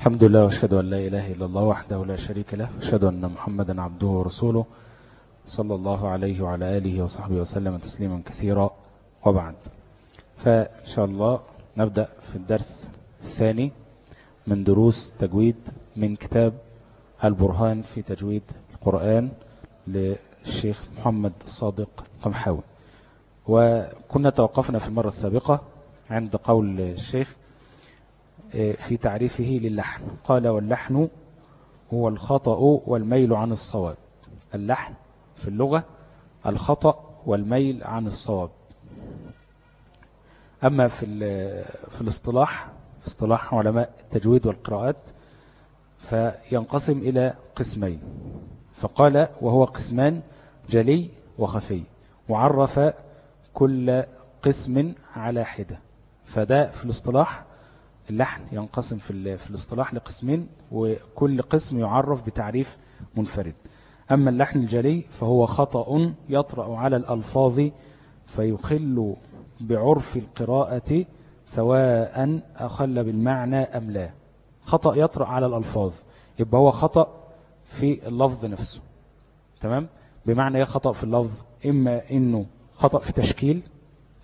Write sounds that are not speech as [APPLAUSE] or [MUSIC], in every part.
الحمد لله وأشهد أن لا إله إلا الله وحده لا شريك له أشهد أن محمدا عبده ورسوله صلى الله عليه وعلى آله وصحبه وسلم تسليما كثيرا. وبعد فإن شاء الله نبدأ في الدرس الثاني من دروس تجويد من كتاب البرهان في تجويد القرآن للشيخ محمد الصادق قمحاوي. وكنا توقفنا في المرة السابقة عند قول الشيخ في تعريفه للحن. قال واللحن هو الخطأ والميل عن الصواب. اللحن في اللغة الخطأ والميل عن الصواب. أما في, في الاصطلاح في اصطلاح علماء التجويد والقراءات فينقسم إلى قسمين. فقال وهو قسمان جلي وخفي وعرف كل قسم على حدة. فده في الاصطلاح اللحن ينقسم في, في الاصطلاح لقسمين وكل قسم يعرف بتعريف منفرد. أما اللحن الجلي فهو خطأ يطرأ على الألفاظ فيخل بعرف القراءة سواء أخل بالمعنى أم لا. خطأ يطرأ على الألفاظ يبقى هو خطأ في اللفظ نفسه. تمام؟ بمعنى إيه خطأ في اللفظ إما إنه خطأ في تشكيل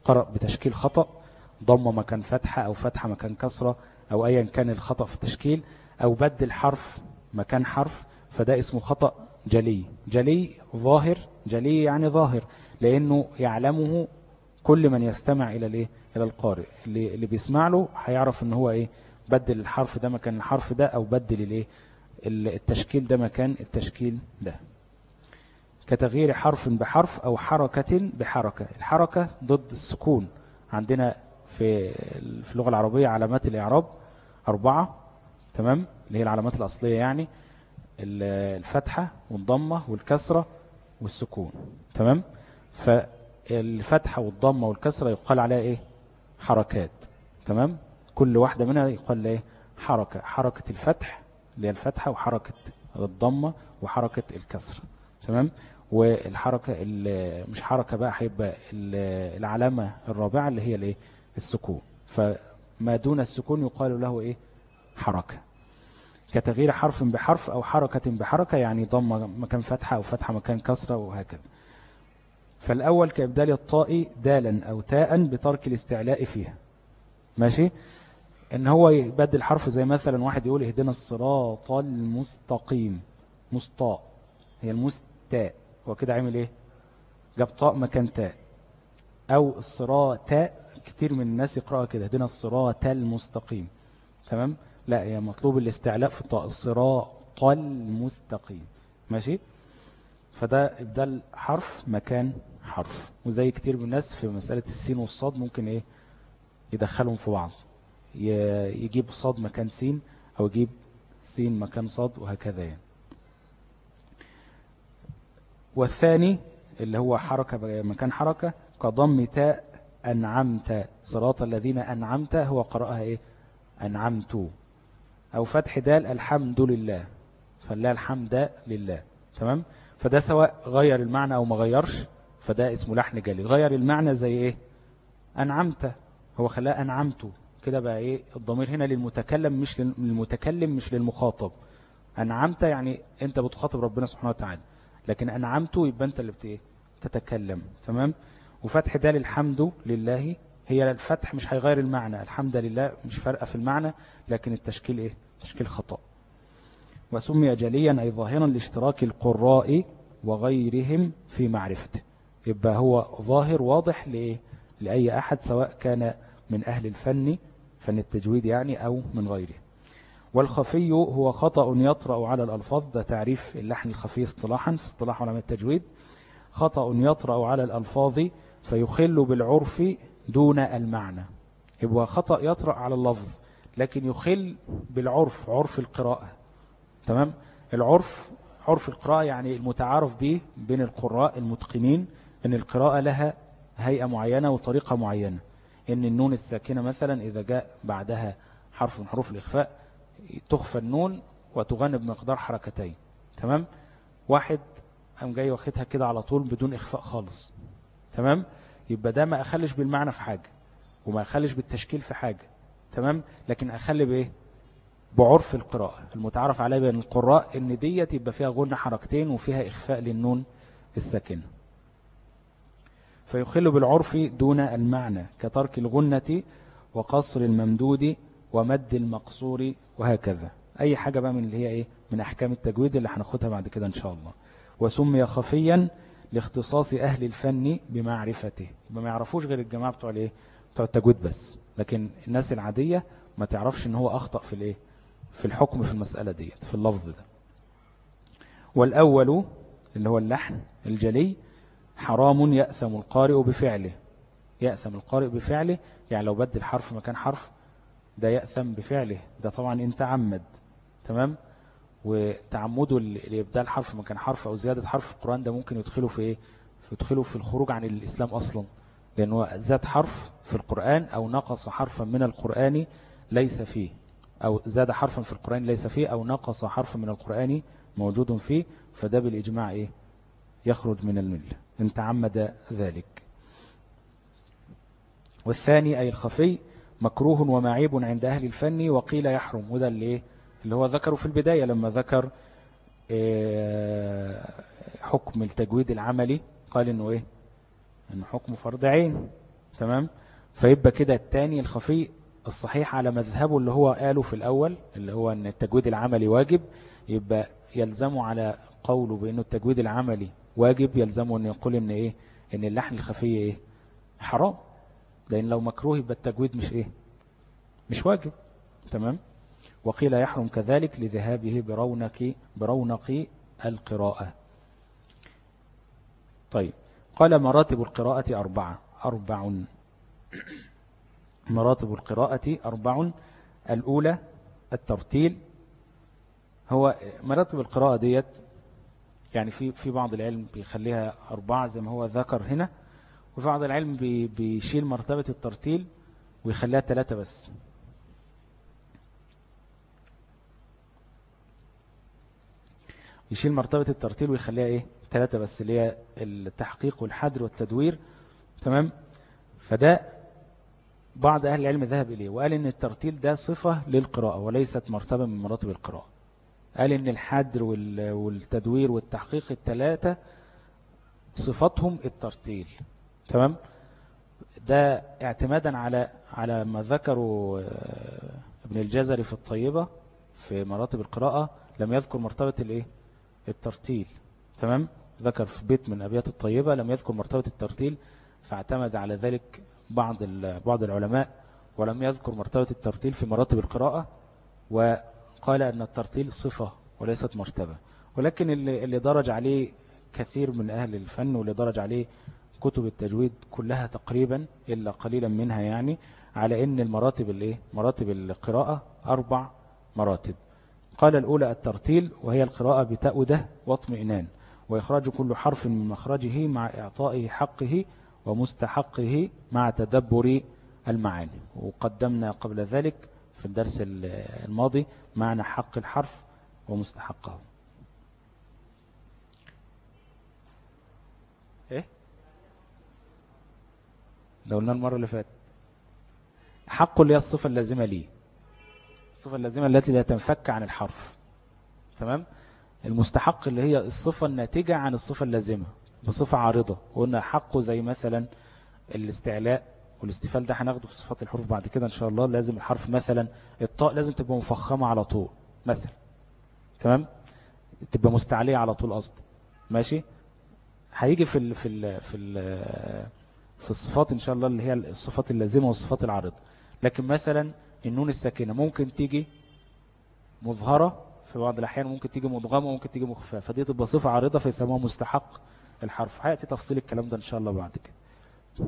قرأ بتشكيل خطأ ضم مكان فتحة أو فتحة مكان كسرة أو أيا كان الخطأ في التشكيل أو بدل حرف مكان حرف فده اسمه خطأ جلي. جلي ظاهر جلي يعني ظاهر لأنه يعلمه كل من يستمع إلى الإيه؟ إلى القارئ. اللي, اللي بيسمع له هيعرف إن هو إيه؟ بدل الحرف ده مكان الحرف ده أو بدل الإيه؟ التشكيل ده مكان التشكيل ده. كتغيير حرف بحرف أو حركة بحركة. الحركة ضد السكون. عندنا في في اللغة العربية علامات الإعراب أربعة تمام؟ اللي هي العلامات الأصلية يعني الفتحة والضمة والكسرة والسكون تمام؟ فالفتحة والضمة والكسرة يقال عليها إيه؟ حركات تمام؟ كل واحدة منها يقال إيه؟ حركة حركة الفتح اللي هي الفتحة وحركة الضمة وحركة الكسرة تمام؟ والحركة مش حركة بقى هيبقى العلامة الرابعة اللي هي الإيه؟ السكون. فما دون السكون يقال له إيه؟ حركة. كتغيير حرف بحرف أو حركة بحركة يعني ضم مكان فتحة أو فتحة مكان كسرة وهكذا. فالأول كإبدال الطاء دالا أو تاء بترك الاستعلاء فيها. ماشي؟ إن هو يبدل حرف زي مثلا واحد يقول اهدنا الصراط المستقيم. مسطاء هي المستاء. هو كده عامل إيه؟ جاب طاء مكان تاء. أو الصراط كتير من الناس يقرأها كده اهدنا الصراط المستقيم. تمام؟ لا هي مطلوب الاستعلاء في الطاء الصراط المستقيم. ماشي؟ فده ابدال حرف مكان حرف. وزي كتير من الناس في مسألة السين والصاد ممكن إيه؟ يدخلهم في بعض. يجيب صاد مكان سين أو يجيب سين مكان صاد وهكذا يعني. والثاني اللي هو حركة مكان حركة كضم تاء أنعمت صراط الذين أنعمت هو قرأها إيه؟ أنعمت. أو فتح دال الحمد لله. فلا الحمد لله. تمام؟ فده سواء غير المعنى أو ما غيرش فده اسمه لحن جلي غير المعنى زي إيه؟ أنعمت. هو خلاه أنعمت. كده بقى إيه؟ الضمير هنا للمتكلم مش للمتكلم مش للمخاطب. أنعمت يعني أنت بتخاطب ربنا سبحانه وتعالى. لكن أنعمت يبقى أنت اللي بت تتكلم تمام؟ وفتح دال الحمد لله. هي الفتح مش هيغير المعنى. الحمد لله مش فارقة في المعنى لكن التشكيل إيه؟ تشكيل خطأ. وسمي جليا أي ظاهرا لاشتراك القراء وغيرهم في معرفته. يبقى هو ظاهر واضح لإيه؟ لأي أحد سواء كان من أهل الفن فن التجويد يعني أو من غيره. والخفي هو خطأ يطرأ على الألفاظ. ده تعريف اللحن الخفي اصطلاحا في اصطلاح علماء التجويد. خطأ يطرأ على الألفاظ فيخل بالعرف دون المعنى. يبقى خطأ يطرأ على اللفظ لكن يخل بالعرف عرف القراءة. تمام؟ العرف عرف القراءة يعني المتعارف به بين القراء المتقنين إن القراءة لها هيئة معينة وطريقة معينة. إن النون الساكنة مثلا إذا جاء بعدها حرف من حروف الإخفاء تخفى النون وتغنى بمقدار حركتين. تمام؟ واحد قام جاي واخدها كده على طول بدون إخفاء خالص. تمام؟ يبقى ده ما أخلش بالمعنى في حاجة وما أخلش بالتشكيل في حاجة تمام؟ لكن أخلي بإيه؟ بعرف القراءة. المتعرف عليه بين القراء إن ديت يبقى فيها غنة حركتين وفيها إخفاء للنون الساكنة. فيخل بالعرف دون المعنى كترك الغنة وقصر الممدود ومد المقصور وهكذا. أي حاجة بقى من اللي هي إيه؟ من أحكام التجويد اللي هناخدها بعد كده إن شاء الله. وسمي خفيا لاختصاص أهل الفن بمعرفته. ما يعرفوش غير الجماعة بتوع الإيه؟ بتوع التجويد بس. لكن الناس العادية ما تعرفش إن هو أخطأ في الإيه؟ في الحكم في المسألة دي في اللفظ ده. والأول اللي هو اللحن الجلي حرام يأثم القارئ بفعله. يأثم القارئ بفعله يعني لو بدل حرف مكان حرف ده يأثم بفعله. ده طبعا انت عمد تمام؟ وتعمده لإبدال حرف مكان حرف أو زيادة حرف القرآن ده ممكن يدخله في إيه؟ يدخله في الخروج عن الإسلام أصلا. لأنه زاد حرف في القرآن أو نقص حرفا من القرآن ليس فيه. أو زاد حرفا في القرآن ليس فيه أو نقص حرفا من القرآن موجود فيه فده بالإجماع إيه؟ يخرج من الملة. إن تعمد ذلك. والثاني أي الخفي مكروه ومعيب عند أهل الفن وقيل يحرم. وده اللي, اللي هو ذكره في البداية لما ذكر آه، حكم التجويد العملي قال إنه إيه؟ إنه حكم فرض عين. تمام؟ فيبقى كده الثاني الخفي الصحيح على مذهبه اللي هو قاله في الأول اللي هو أن التجويد العملي واجب يبقى يلزمه على قوله بأنه التجويد العملي واجب يلزمه أن يقول أن إيه؟ أن اللحن الخفي إيه؟ حرام. لأن لو مكروه يبقى التجويد مش إيه؟ مش واجب. تمام؟ وقيل يحرم كذلك لذهابه برونق برونق القراءة. طيب. قال مراتب القراءة أربعة أربع. مراتب القراءة أربع. الأولى الترتيل. هو مراتب القراءة ديت يعني في في بعض العلم بيخليها أربعة زي ما هو ذكر هنا وفي بعض العلم بيشيل مرتبة الترتيل ويخليها ثلاثة بس. يشيل مرتبة الترتيل ويخليها إيه؟ ثلاثة بس اللي هي التحقيق والحدر والتدوير. تمام؟ فده بعض أهل العلم ذهب إليه وقال إن الترتيل ده صفة للقراءة وليست مرتبة من مراتب القراءة. قال إن الحدر والتدوير والتحقيق الثلاثة صفتهم الترتيل. تمام؟ ده اعتمادا على على ما ذكروا آه، ابن الجزري في الطيبة في مراتب القراءة. لم يذكر مرتبة الإيه؟ الترتيل. تمام؟ ذكر في بيت من أبيات الطيبة لم يذكر مرتبة الترتيل فاعتمد على ذلك بعض بعض العلماء ولم يذكر مرتبة الترتيل في مراتب القراءة وقال أن الترتيل صفة وليست مرتبة. ولكن اللي, اللي درج عليه كثير من أهل الفن واللي درج عليه كتب التجويد كلها تقريبا إلا قليلا منها يعني على أن المراتب الإيه؟ مراتب القراءة أربع مراتب. قال الأولى الترتيل وهي القراءة بتأوده واطمئنان وإخراج كل حرف من مخرجه مع إعطائه حقه ومستحقه مع تدبر المعاني. وقدمنا قبل ذلك في الدرس الماضي معنى حق الحرف ومستحقه. إيه؟ لو قلنا المرة اللي فاتت. حق اللي هي الصفة اللازمة لي. الصفة اللازمة التي لا تنفك عن الحرف. تمام؟ المستحق اللي هي الصفة الناتجة عن الصفة اللازمة بصفة عارضة. وقلنا حقه زي مثلا الاستعلاء والاستفال ده هناخده في صفات الحروف بعد كده إن شاء الله. لازم الحرف مثلا الطاء لازم تبقى مفخمة على طول مثلا. تمام؟ تبقى مستعلية على طول قصد ماشي؟ هيجي في ال في ال في ال في الصفات إن شاء الله اللي هي الصفات اللازمة والصفات العارضة. لكن مثلا النون الساكنة ممكن تيجي مظهرة في بعض الأحيان ممكن تيجي مضغمة وممكن تيجي مخففة فدي تبقى صفة عارضة فيسموها مستحق الحرف. هيأتي تفصيل الكلام ده إن شاء الله بعد كده.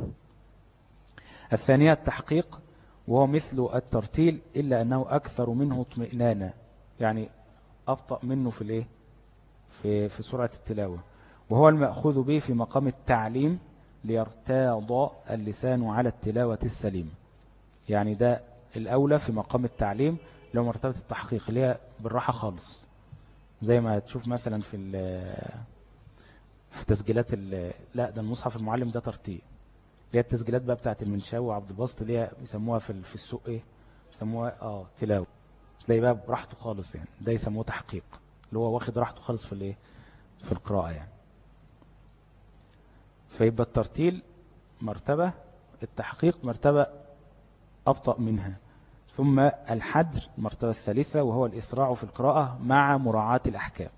الثانية التحقيق وهو مثل الترتيل إلا أنه أكثر منه اطمئنانا. يعني أبطأ منه في الإيه؟ في, في سرعة التلاوة. وهو المأخوذ به في مقام التعليم ليرتاض اللسان على التلاوة السليمة. يعني ده الأولى في مقام التعليم لو مرتبة التحقيق اللي هي بالراحة خالص. زي ما تشوف مثلا في في تسجيلات لا ده المصحف المعلم ده ترتيب. اللي هي التسجيلات بقى بتاعت المنشاوي وعبد الباسط اللي هي بيسموها في في السوق إيه؟ بيسموها آه تلاوة. تلاقي بقى براحته خالص يعني. ده يسموه تحقيق اللي هو واخد راحته خالص في الإيه؟ في القراءة يعني. فيبقى الترتيل مرتبة التحقيق مرتبة أبطأ منها. ثم الحدر المرتبة الثالثة وهو الإسراع في القراءة مع مراعاة الأحكام.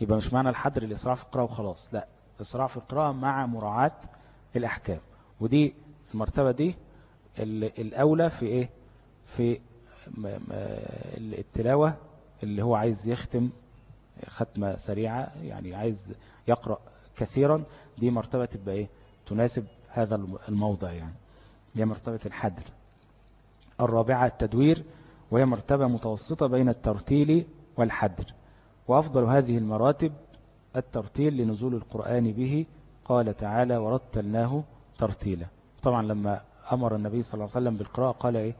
يبقى مش معنى الحدر الإسراع في القراءة وخلاص لا. إسراع في القراءة مع مراعاة الأحكام. ودي المرتبة دي الأولى في إيه؟ في التلاوة اللي هو عايز يختم ختمة سريعة يعني عايز يقرأ كثيرا. دي مرتبة تبقى إيه؟ تناسب هذا الموضع يعني. هي مرتبة الحدر. الرابعة التدوير وهي مرتبة متوسطة بين الترتيل والحدر. وأفضل هذه المراتب الترتيل لنزول القرآن به قال تعالى ورتلناه ترتيلا. طبعا لما أمر النبي صلى الله عليه وسلم بالقراءة قال إيه؟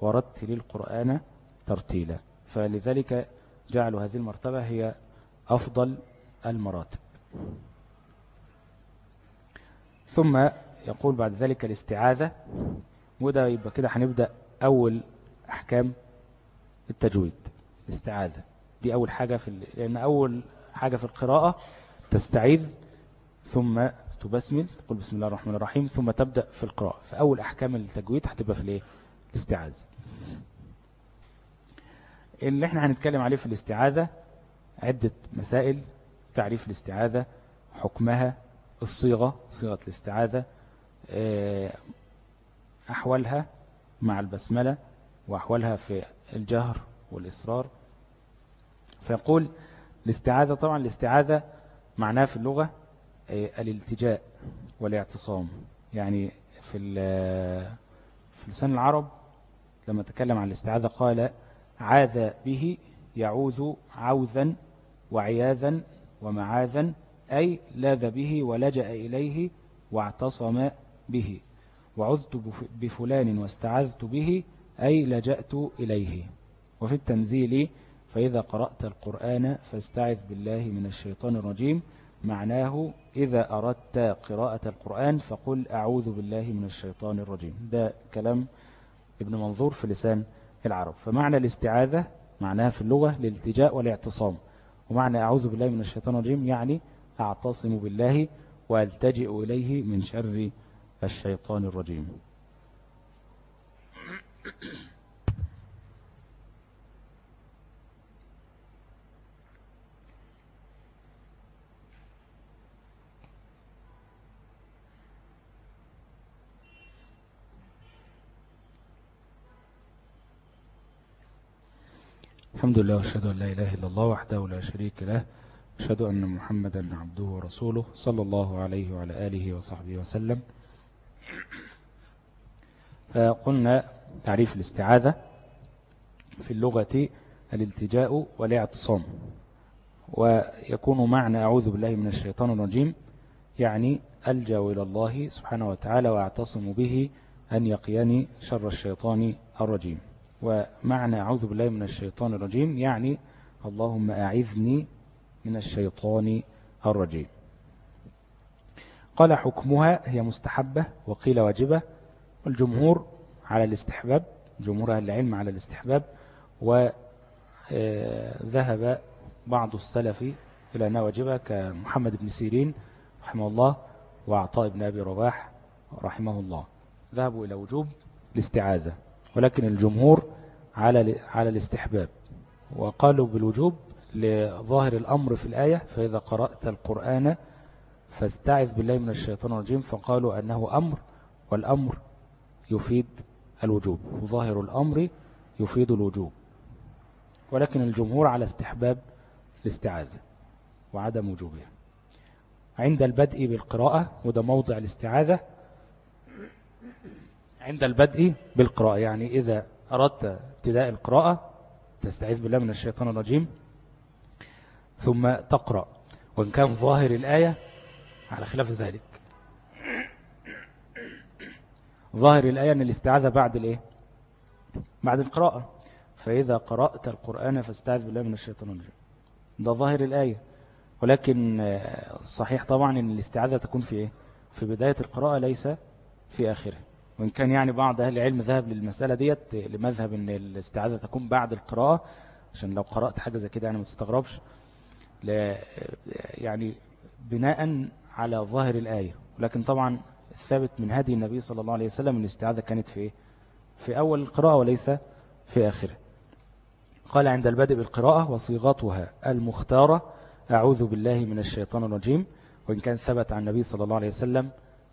ورتل القرآن ترتيلا. فلذلك جعلوا هذه المرتبة هي أفضل المراتب. ثم يقول بعد ذلك الاستعاذة. وده يبقى كده هنبدأ أول أحكام التجويد الاستعاذة. دي أول حاجة في لأن أول حاجة في القراءة تستعيذ ثم تبسمل تقول بسم الله الرحمن الرحيم ثم تبدأ في القراءة. فأول أحكام التجويد هتبقى في الإيه؟ الاستعاذة. اللي إحنا هنتكلم عليه في الاستعاذة عدة مسائل تعريف الاستعاذة حكمها الصيغة صيغة الاستعاذة آه، أحوالها مع البسملة وأحوالها في الجهر والإصرار. فيقول الاستعاذة طبعا الاستعاذة معناه في اللغة الالتجاء والاعتصام. يعني في في لسان العرب لما تكلم عن الاستعاذة قال عاذ به يعوذ عوذا وعياذا ومعاذا أي لاذ به ولجأ إليه واعتصم به. وعذت بفلان واستعذت به أي لجأت إليه. وفي التنزيل فإذا قرأت القرآن فاستعذ بالله من الشيطان الرجيم. معناه إذا أردت قراءة القرآن فقل أعوذ بالله من الشيطان الرجيم. ده كلام ابن منظور في لسان العرب. فمعنى الاستعاذة معناها في اللغة الالتجاء والاعتصام. ومعنى أعوذ بالله من الشيطان الرجيم يعني أعتصم بالله وألتجئ إليه من شر الشيطان الرجيم. الحمد لله وأشهد أن لا إله إلا الله وحده لا شريك له. أشهد أن محمدا عبده ورسوله صلى الله عليه وعلى آله وصحبه وسلم. [COUGHS] فقلنا تعريف الاستعاذة في اللغة الالتجاء والاعتصام. ويكون معنى أعوذ بالله من الشيطان الرجيم يعني ألجأ إلى الله سبحانه وتعالى وأعتصم به أن يقيني شر الشيطان الرجيم. ومعنى أعوذ بالله من الشيطان الرجيم يعني اللهم أعذني من الشيطان الرجيم. قال حكمها هي مستحبة وقيل واجبة والجمهور على الاستحباب جمهور أهل العلم على الاستحباب وذهب بعض السلف إلى أنها واجبة كمحمد بن سيرين رحمه الله وعطاء بن أبي رباح رحمه الله. ذهبوا إلى وجوب الاستعاذة ولكن الجمهور على على الاستحباب وقالوا بالوجوب لظاهر الأمر في الآية فإذا قرأت القرآن فاستعذ بالله من الشيطان الرجيم. فقالوا أنه أمر والأمر يفيد الوجوب ظاهر الأمر يفيد الوجوب ولكن الجمهور على استحباب الاستعاذة وعدم وجوبها. عند البدء بالقراءة وده موضع الاستعاذة عند البدء بالقراءة يعني إذا أردت ابتداء القراءة تستعيذ بالله من الشيطان الرجيم. ثم تقرأ وإن كان ظاهر الآية على خلاف ذلك. ظاهر الآية أن الاستعاذة بعد الإيه؟ بعد القراءة. فإذا قرأت القرآن فاستعذ بالله من الشيطان الرجيم. ده ظاهر الآية. ولكن صحيح طبعا أن الاستعاذة تكون في إيه؟ في بداية القراءة ليس في آخره وإن كان يعني بعض أهل العلم ذهب للمسألة ديت لمذهب أن الاستعاذة تكون بعد القراءة عشان لو قرأت حاجة زي كده يعني ما تستغربش. يعني بناء على ظاهر الآية. ولكن طبعا الثابت من هدي النبي صلى الله عليه وسلم الاستعاذة كانت في في أول القراءة وليس في آخرة. قال عند البدء بالقراءة وصيغتها المختارة أعوذ بالله من الشيطان الرجيم. وإن كان ثبت عن النبي صلى الله عليه وسلم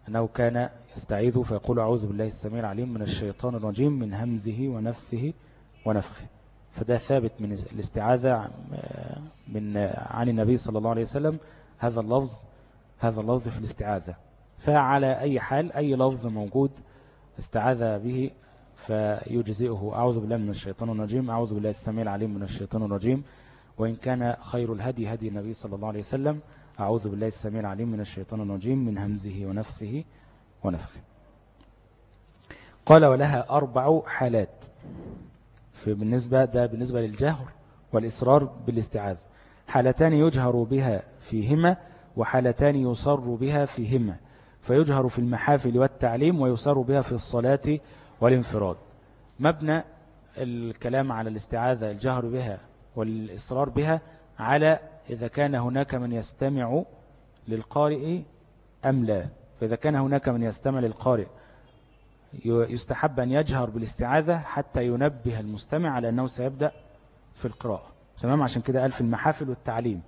أنه كان يستعيذ فيقول أعوذ بالله السميع العليم من الشيطان الرجيم من همزه ونفثه ونفخه. فده ثابت من الاستعاذة من عن النبي صلى الله عليه وسلم. هذا اللفظ هذا اللفظ في الاستعاذة. فعلى أي حال أي لفظ موجود استعاذ به فيجزئه. أعوذ بالله من الشيطان الرجيم. أعوذ بالله السميع العليم من الشيطان الرجيم. وإن كان خير الهدي هدي النبي صلى الله عليه وسلم أعوذ بالله السميع العليم من الشيطان الرجيم من همزه ونفثه ونفخه. قال ولها أربع حالات. بالنسبة ده بالنسبة للجهر والإصرار بالاستعاذ حالتان يجهر بها فيهما وحالتان يصر بها فيهما فيجهر في المحافل والتعليم ويصر بها في الصلاة والانفراد. مبنى الكلام على الاستعاذة الجهر بها والإصرار بها على إذا كان هناك من يستمع للقارئ أم لا. فإذا كان هناك من يستمع للقارئ يستحب أن يجهر بالاستعاذة حتى ينبه المستمع على أنه سيبدأ في القراءة. تمام؟ عشان كده قال في المحافل والتعليم.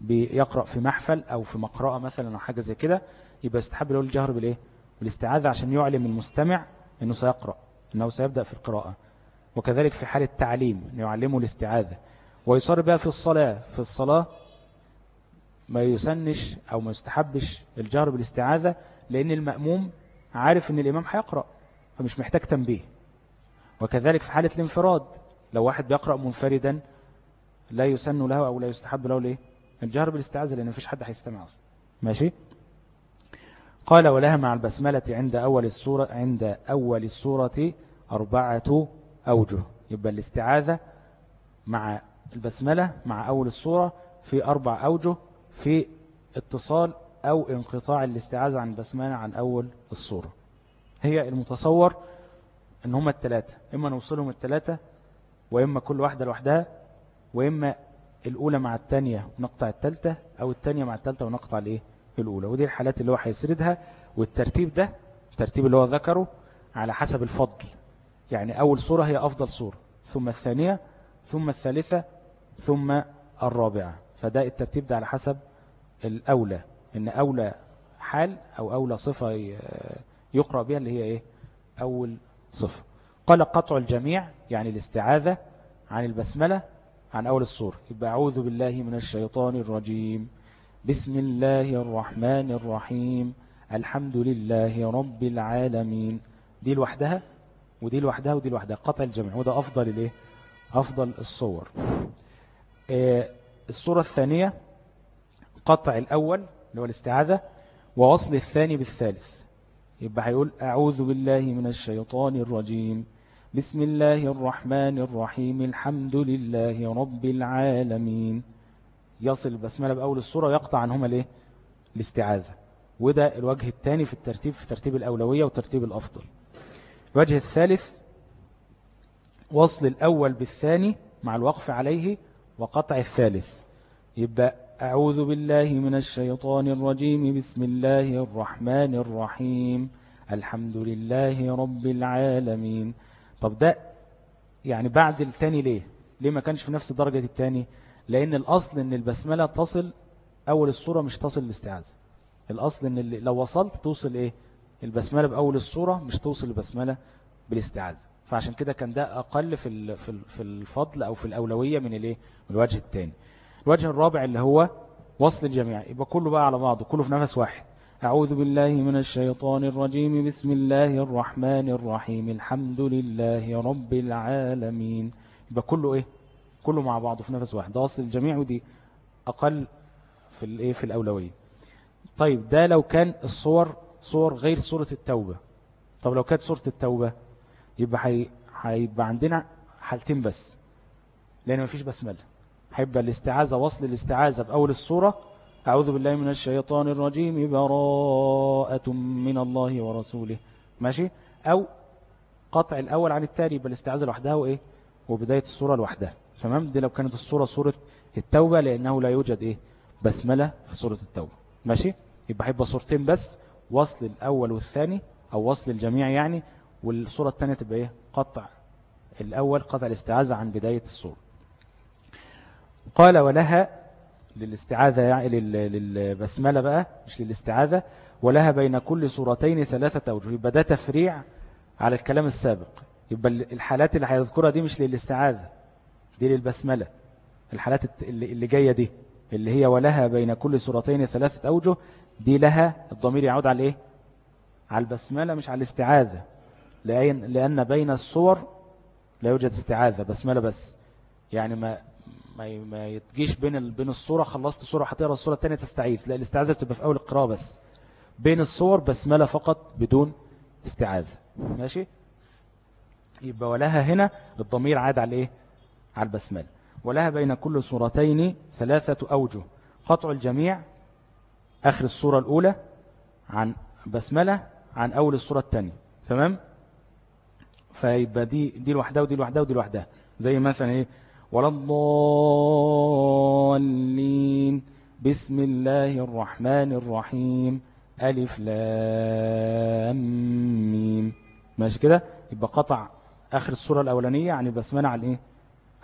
بيقرأ في محفل أو في مقرأة مثلا أو حاجة زي كده يبقى يستحب له الجهر بالإيه؟ بالاستعاذة عشان يعلم المستمع أنه سيقرأ أنه سيبدأ في القراءة. وكذلك في حال التعليم يعلمه الاستعاذة. ويصار بها في الصلاة في الصلاة ما يسنش أو ما يستحبش الجهر بالاستعاذة لأن المأموم عارف أن الإمام هيقرأ فمش محتاج تنبيه. وكذلك في حالة الانفراد لو واحد بيقرأ منفردا لا يسن له أو لا يستحب له الجهر بالاستعاذة لأن مفيش حد هيستمع أصلا. ماشي؟ قال ولها مع البسملة عند أول السورة عند أول السورة أربعة أوجه. يبقى الاستعاذة مع البسملة مع أول السورة في أربع أوجه في اتصال أو انقطاع الاستعاذة عن البسملة عن أول السورة. هي المتصور أن هما الثلاثة إما نوصلهم الثلاثة وإما كل واحدة لوحدها وإما الأولى مع الثانية ونقطع الثالثة أو الثانية مع الثالثة ونقطع الإيه الأولى. ودي الحالات اللي هو هيسردها والترتيب ده الترتيب اللي هو ذكره على حسب الفضل. يعني أول صورة هي أفضل صورة ثم الثانية ثم الثالثة ثم الرابعة. فده الترتيب ده على حسب الأولى. إن أولى حال أو أولى صفة يقرأ بها اللي هي إيه؟ أول صفة. قال قطع الجميع يعني الاستعاذة عن البسملة عن أول الصورة يبقى أعوذ بالله من الشيطان الرجيم. بسم الله الرحمن الرحيم. الحمد لله رب العالمين. دي لوحدها ودي لوحدها ودي لوحدها. قطع الجميع وده أفضل الإيه؟ أفضل الصور. آه، الصورة الثانية قطع الأول اللي هو الاستعاذة ووصل الثاني بالثالث. يبقى هيقول أعوذ بالله من الشيطان الرجيم. بسم الله الرحمن الرحيم. الحمد لله رب العالمين. يصل البسملة بأول الصورة ويقطع عنهما الايه الاستعاذة. وده الوجه الثاني في الترتيب في ترتيب الأولوية وترتيب الأفضل. الوجه الثالث وصل الأول بالثاني مع الوقف عليه وقطع الثالث. يبقى أعوذ بالله من الشيطان الرجيم. بسم الله الرحمن الرحيم. الحمد لله رب العالمين. طب ده يعني بعد الثاني ليه؟ ليه ما كانش في نفس درجة الثاني لأن الأصل أن البسملة تصل أول الصورة مش تصل الاستعاذة الأصل أن لو وصلت توصل إيه؟ البسملة بأول الصورة مش توصل البسملة بالاستعاذة. فعشان كده كان ده أقل في في الفضل أو في الأولوية من الإيه؟ من الوجه الثاني الوجه الرابع اللي هو وصل الجميع. يبقى كله بقى على بعضه كله في نفس واحد. أعوذ بالله من الشيطان الرجيم. بسم الله الرحمن الرحيم. الحمد لله رب العالمين. يبقى كله إيه؟ كله مع بعضه في نفس واحد. ده وصل الجميع ودي أقل في الإيه في الأولوية. طيب ده لو كان الصور صور غير صورة التوبة. طب لو كانت صورة التوبة يبقى هيبقى عندنا حالتين بس. لأن مفيش بسملة. هيبقى الاستعاذة وصل الاستعاذة بأول الصورة أعوذ بالله من الشيطان الرجيم. براءة من الله ورسوله. ماشي؟ أو قطع الأول عن التاني يبقى الاستعاذة لوحدها وإيه؟ وبداية الصورة لوحدها. تمام؟ دي لو كانت الصورة صورة التوبة لأنه لا يوجد إيه؟ بسملة في صورة التوبة. ماشي؟ يبقى هيبقى صورتين بس وصل الأول والثاني أو وصل الجميع يعني. والصورة الثانية تبقى إيه؟ قطع الأول قطع الاستعاذة عن بداية الصورة قال ولها للاستعاذة يعني للبسملة بقى مش للاستعاذة. ولها بين كل صورتين ثلاثة أوجه يبقى ده تفريع على الكلام السابق. يبقى الحالات اللي هيذكرها دي مش للاستعاذة دي للبسملة. الحالات اللي جاية دي اللي هي ولها بين كل صورتين ثلاثة أوجه دي لها الضمير يعود على إيه على البسملة مش على الاستعاذة. لأن, لأن بين الصور لا يوجد استعاذة بسملة بس. يعني ما ما ما يتجيش بين بين الصورة خلصت الصورة هتقرا الصورة الثانية تستعيذ. لا الاستعاذة بتبقى في أول القراءة بس. بين الصور بسملة فقط بدون استعاذة. ماشي؟ يبقى ولها هنا الضمير عاد على إيه على البسملة. ولها بين كل صورتين ثلاثة أوجه. قطع الجميع آخر الصورة الأولى عن بسملة عن أول الصورة الثانية تمام؟ فيبقى دي دي لوحدها ودي لوحدها ودي لوحدها. زي مثلا إيه؟ ولا الضالين. بسم الله الرحمن الرحيم. ألف لام ميم. ماشي كده؟ يبقى قطع آخر الصورة الأولانية عن البسملة عن إيه؟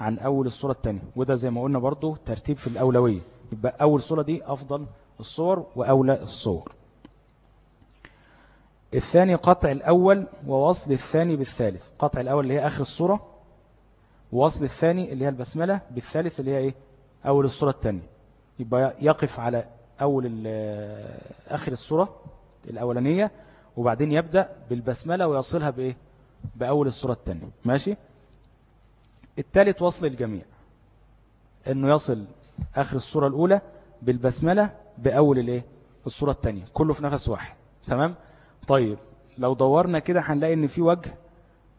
عن أول الصورة الثانية وده زي ما قلنا برضو ترتيب في الأولوية. يبقى أول صورة دي أفضل الصور وأولى الصور. الثاني قطع الأول ووصل الثاني بالثالث. قطع الأول اللي هي آخر الصورة ووصل الثاني اللي هي البسملة بالثالث اللي هي إيه؟ أول الصورة الثانية. يبقى يقف على أول آخر الصورة الأولانية وبعدين يبدأ بالبسملة ويصلها بإيه؟ بأول الصورة الثانية. ماشي؟ الثالث وصل الجميع. أنه يصل آخر الصورة الأولى بالبسملة بأول الإيه؟ الصورة الثانية. كله في نفس واحد. تمام؟ طيب لو دورنا كده هنلاقي إن في وجه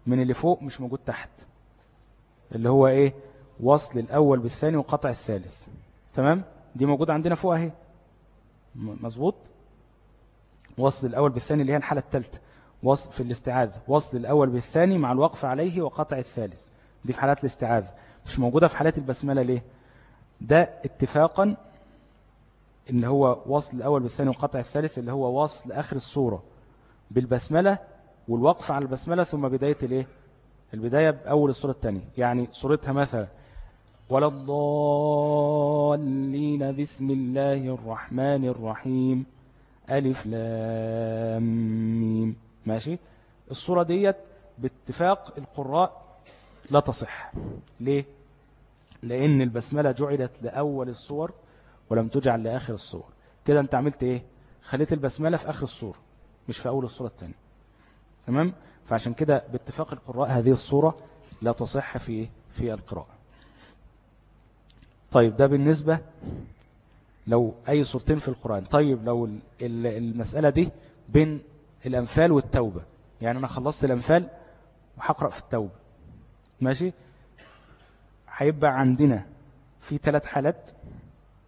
من اللي فوق مش موجود تحت. اللي هو إيه؟ وصل الأول بالثاني وقطع الثالث. تمام؟ دي موجودة عندنا فوق أهي. مظبوط؟ وصل الأول بالثاني اللي هي الحالة الثالثة. وصل في الاستعاذة. وصل الأول بالثاني مع الوقف عليه وقطع الثالث. دي في حالات الاستعاذة. مش موجودة في حالات البسملة ليه؟ ده اتفاقا إن هو وصل الأول بالثاني وقطع الثالث اللي هو وصل آخر الصورة بالبسملة والوقف على البسملة ثم بداية الإيه؟ البداية بأول الصورة الثانية. يعني صورتها مثلا ولا الضالين بسم الله الرحمن الرحيم ألف لام ميم. ماشي؟ الصورة ديت باتفاق القراء لا تصح. ليه؟ لأن البسملة جعلت لأول الصور ولم تجعل لآخر الصور كده أنت عملت إيه؟ خليت البسملة في آخر الصورة مش في أول الصورة الثانية. تمام؟ فعشان كده باتفاق القراء هذه الصورة لا تصح في في القراءة. طيب ده بالنسبة لو أي صورتين في القرآن. طيب لو المسألة دي بين الأنفال والتوبة. يعني أنا خلصت الأنفال وحقرأ في التوبة. ماشي؟ هيبقى عندنا في ثلاث حالات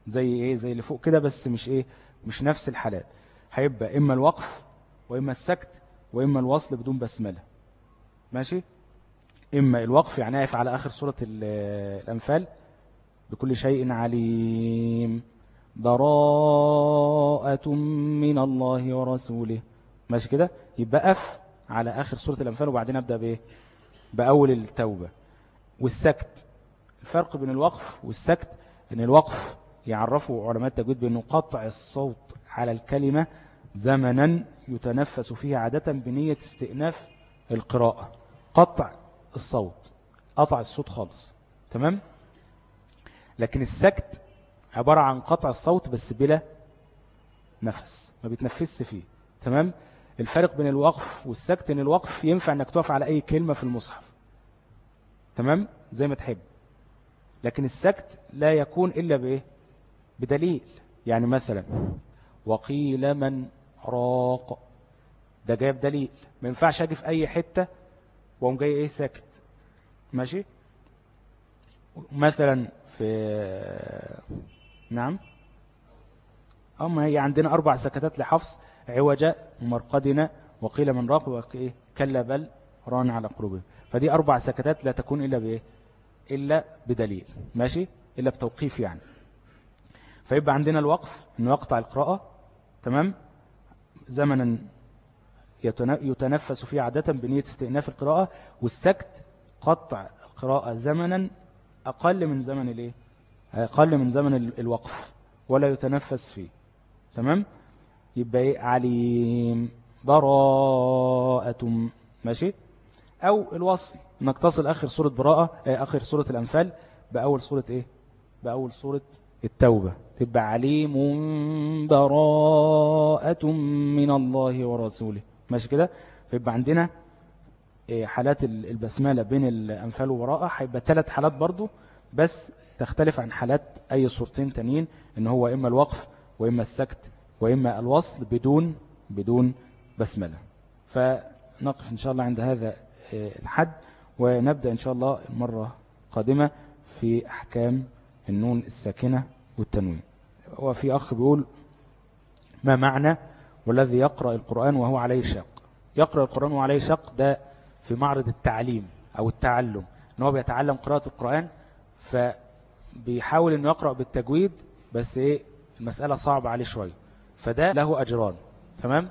زي إيه؟ زي اللي فوق كده بس مش إيه؟ مش نفس الحالات. هيبقى إما الوقف وإما السكت وإما الوصل بدون بسملة. ماشي؟ إما الوقف يعني أقف على آخر سورة الأنفال بكل شيء عليم. براءة من الله ورسوله. ماشي كده؟ يبقى أف على آخر سورة الأنفال وبعدين أبدأ بإيه؟ بأول التوبة. والسكت. الفرق بين الوقف والسكت إن الوقف يعرفه علماء التجويد بأنه قطع الصوت على الكلمة زمنا يتنفس فيه عادة بنية استئناف القراءة قطع الصوت قطع الصوت خالص تمام؟ لكن السكت عبارة عن قطع الصوت بس بلا نفس ما بيتنفسش فيه تمام؟ الفرق بين الوقف والسكت إن الوقف ينفع إنك تقف على أي كلمة في المصحف تمام؟ زي ما تحب. لكن السكت لا يكون إلا بإيه؟ بدليل. يعني مثلا وقيل من راق ده جايب دليل. ما ينفعش أجي في أي حتة وأقوم جاي إيه ساكت. ماشي؟ مثلا في نعم. أما هي عندنا أربع سكتات لحفص عوجة مرقدنا وقيل من راق وايه كلا بل ران على قلوبهم. فدي أربع سكتات لا تكون إلا بإيه؟ إلا بدليل. ماشي؟ إلا بتوقيف يعني. فيبقى عندنا الوقف أنه يقطع القراءة. تمام؟ زمنا يتنفس فيه عادة بنية استئناف القراءة والسكت قطع القراءة زمنا أقل من زمن الإيه؟ أقل من زمن الوقف ولا يتنفس فيه. تمام؟ يبقى إيه؟ عليم براءة ماشي؟ أو الوصل. انك آخر سورة براءة آه، آخر سورة الأنفال بأول سورة إيه؟ بأول سورة التوبة. تبقى عليم براءة من الله ورسوله. ماشي كده؟ فيبقى عندنا إيه، حالات البسملة بين الأنفال وبراءة هيبقى ثلاث حالات برضو بس تختلف عن حالات أي صورتين تانيين إن هو إما الوقف وإما السكت وإما الوصل بدون بدون بسملة. فنقف إن شاء الله عند هذا إيه، الحد ونبدأ إن شاء الله المرة قادمة في أحكام النون الساكنة والتنوين. وفي أخ بيقول ما معنى والذي يقرأ القرآن وهو عليه شق يقرأ القرآن وهو عليه شق ده في معرض التعليم أو التعلم إن هو بيتعلم قراءة القرآن فبيحاول إنه يقرأ بالتجويد بس إيه المسألة صعبة عليه شوية. فده له أجران تمام؟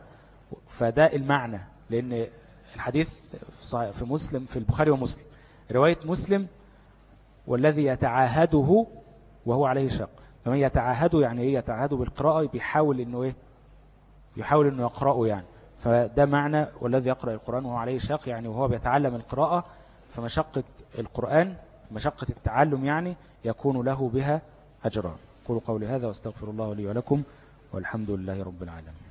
فده المعنى لأن الحديث في مسلم في البخاري ومسلم. رواية مسلم والذي يتعاهده وهو عليه شق. فمن يتعاهده يعني إيه؟ يتعاهده بالقراءة بيحاول إنه إيه؟ يحاول إنه يقرأه يعني. فده معنى والذي يقرأ القرآن وهو عليه شق يعني وهو بيتعلم القراءة فمشقة القرآن مشقة التعلم يعني يكون له بها أجران. قولوا قولي هذا واستغفر الله لي ولكم والحمد لله رب العالمين.